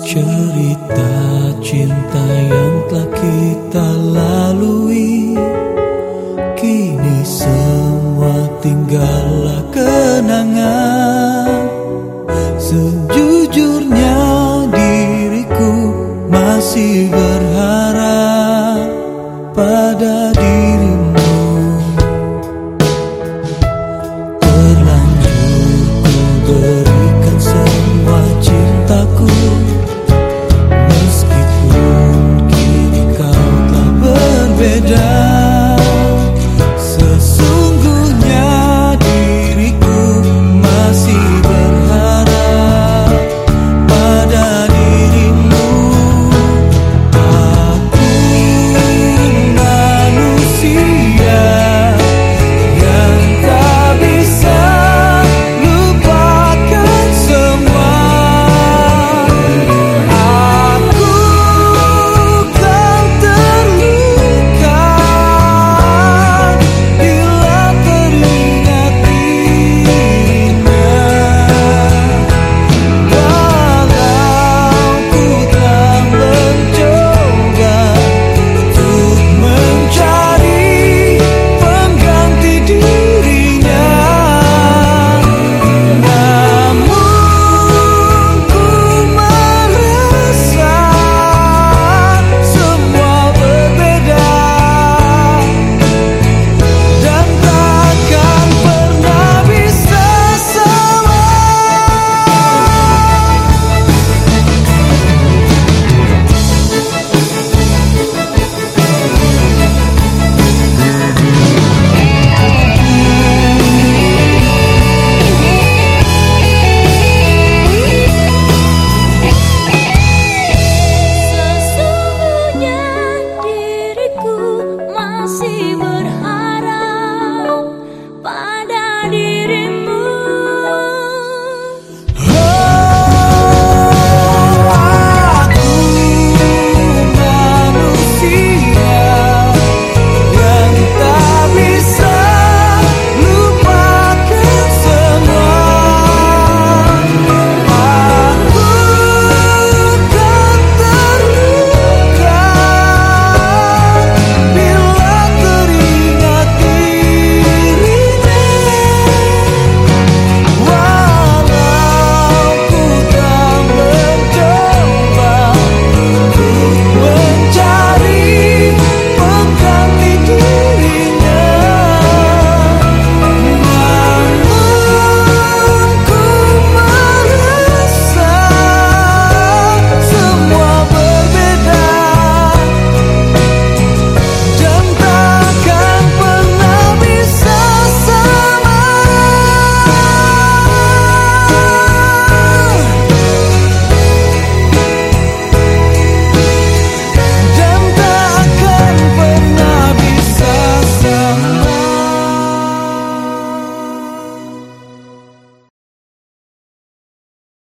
Cerita cinta yang telah kita lalui Kini semua tinggallah kenangan. Sejujurnya diriku masih berharap pada dirimu. see